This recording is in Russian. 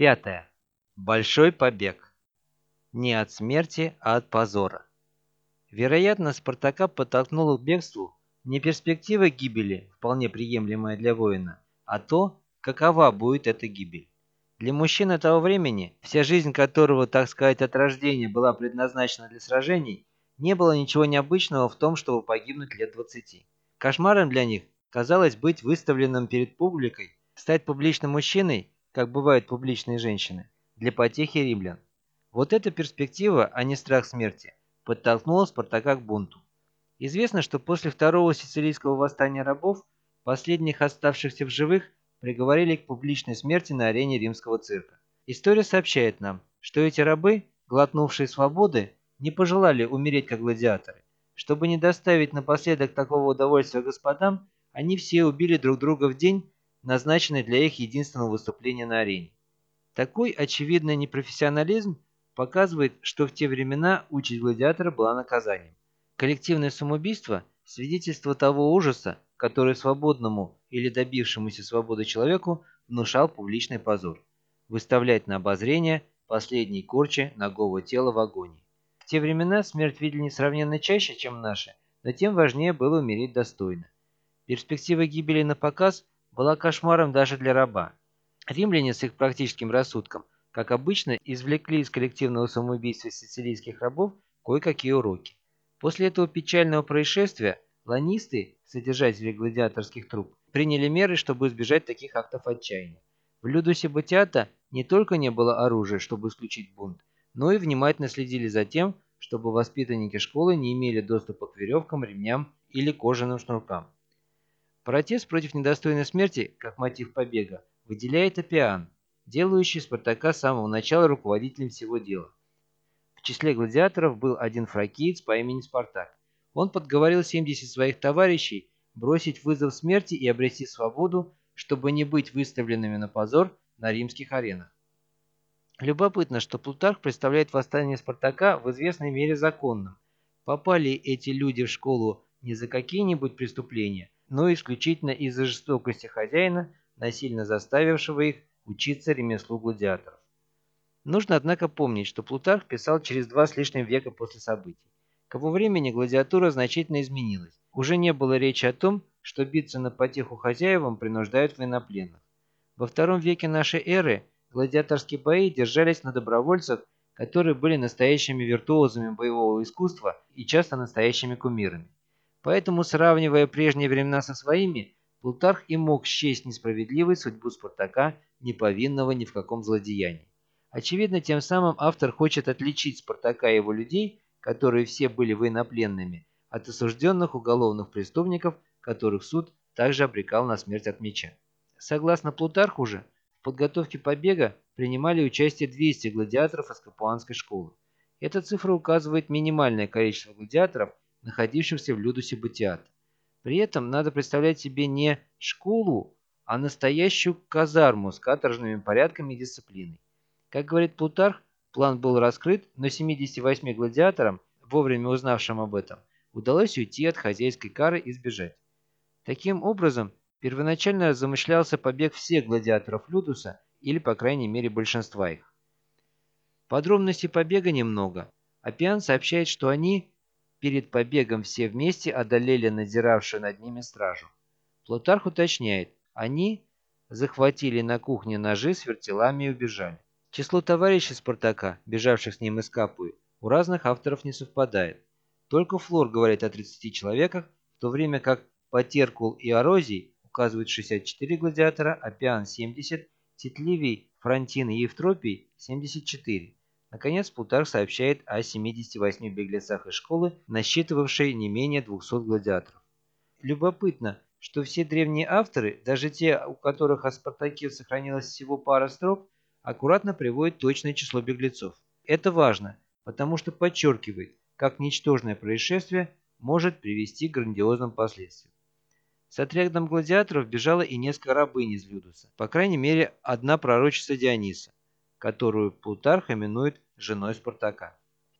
Пятое. Большой побег. Не от смерти, а от позора. Вероятно, Спартака подтолкнуло к бегству не перспектива гибели, вполне приемлемая для воина, а то, какова будет эта гибель. Для мужчины того времени, вся жизнь которого, так сказать, от рождения была предназначена для сражений, не было ничего необычного в том, чтобы погибнуть лет 20. Кошмаром для них казалось быть выставленным перед публикой, стать публичным мужчиной как бывают публичные женщины, для потехи римлян. Вот эта перспектива, а не страх смерти, подтолкнула Спартака к бунту. Известно, что после второго сицилийского восстания рабов, последних оставшихся в живых, приговорили к публичной смерти на арене римского цирка. История сообщает нам, что эти рабы, глотнувшие свободы, не пожелали умереть как гладиаторы. Чтобы не доставить напоследок такого удовольствия господам, они все убили друг друга в день, назначенный для их единственного выступления на арене. Такой очевидный непрофессионализм показывает, что в те времена участь гладиатора была наказанием. Коллективное самоубийство – свидетельство того ужаса, который свободному или добившемуся свободы человеку внушал публичный позор. Выставлять на обозрение последние корчи ногого тела в агонии. В те времена смерть видели несравненно чаще, чем наши, но тем важнее было умереть достойно. Перспектива гибели на показ была кошмаром даже для раба. Римляне с их практическим рассудком, как обычно, извлекли из коллективного самоубийства сицилийских рабов кое-какие уроки. После этого печального происшествия ланисты, содержатели гладиаторских труп, приняли меры, чтобы избежать таких актов отчаяния. В Людусе Батиата не только не было оружия, чтобы исключить бунт, но и внимательно следили за тем, чтобы воспитанники школы не имели доступа к веревкам, ремням или кожаным шнуркам. Протест против недостойной смерти, как мотив побега, выделяет Апиан, делающий Спартака с самого начала руководителем всего дела. В числе гладиаторов был один фракиец по имени Спартак. Он подговорил 70 своих товарищей бросить вызов смерти и обрести свободу, чтобы не быть выставленными на позор на римских аренах. Любопытно, что Плутарх представляет восстание Спартака в известной мере законным. Попали эти люди в школу не за какие-нибудь преступления, но исключительно из-за жестокости хозяина, насильно заставившего их учиться ремеслу гладиаторов. Нужно, однако, помнить, что Плутарх писал через два с лишним века после событий. К его времени гладиатура значительно изменилась. Уже не было речи о том, что биться на потеху хозяевам принуждают военнопленных. Во втором веке нашей эры гладиаторские бои держались на добровольцах, которые были настоящими виртуозами боевого искусства и часто настоящими кумирами. Поэтому, сравнивая прежние времена со своими, Плутарх и мог счесть несправедливой судьбу Спартака, не повинного ни в каком злодеянии. Очевидно, тем самым автор хочет отличить Спартака и его людей, которые все были военнопленными, от осужденных уголовных преступников, которых суд также обрекал на смерть от меча. Согласно Плутарху же, в подготовке побега принимали участие 200 гладиаторов из Капуанской школы. Эта цифра указывает минимальное количество гладиаторов, находившихся в Людусе Батиат. При этом надо представлять себе не школу, а настоящую казарму с каторжными порядками и дисциплиной. Как говорит Плутарх, план был раскрыт, но 78 гладиаторам, вовремя узнавшим об этом, удалось уйти от хозяйской кары и сбежать. Таким образом, первоначально замышлялся побег всех гладиаторов Людуса, или по крайней мере большинства их. Подробностей побега немного. Апиан сообщает, что они Перед побегом все вместе одолели надзиравшую над ними стражу. Плутарх уточняет, они захватили на кухне ножи с вертелами и убежали. Число товарищей Спартака, бежавших с ним из Капуи, у разных авторов не совпадает. Только Флор говорит о 30 человеках, в то время как Потеркул и Орозий указывают 64 гладиатора, Апиан 70, Титливий, Фронтин и Евтропий 74. Наконец, Плутарх сообщает о 78 беглецах из школы, насчитывавшей не менее 200 гладиаторов. Любопытно, что все древние авторы, даже те, у которых о Спартаке сохранилась всего пара строк, аккуратно приводят точное число беглецов. Это важно, потому что подчеркивает, как ничтожное происшествие может привести к грандиозным последствиям. С отрядом гладиаторов бежало и несколько рабынь из Людуса, по крайней мере, одна пророчица Диониса которую Плутарх именует женой Спартака.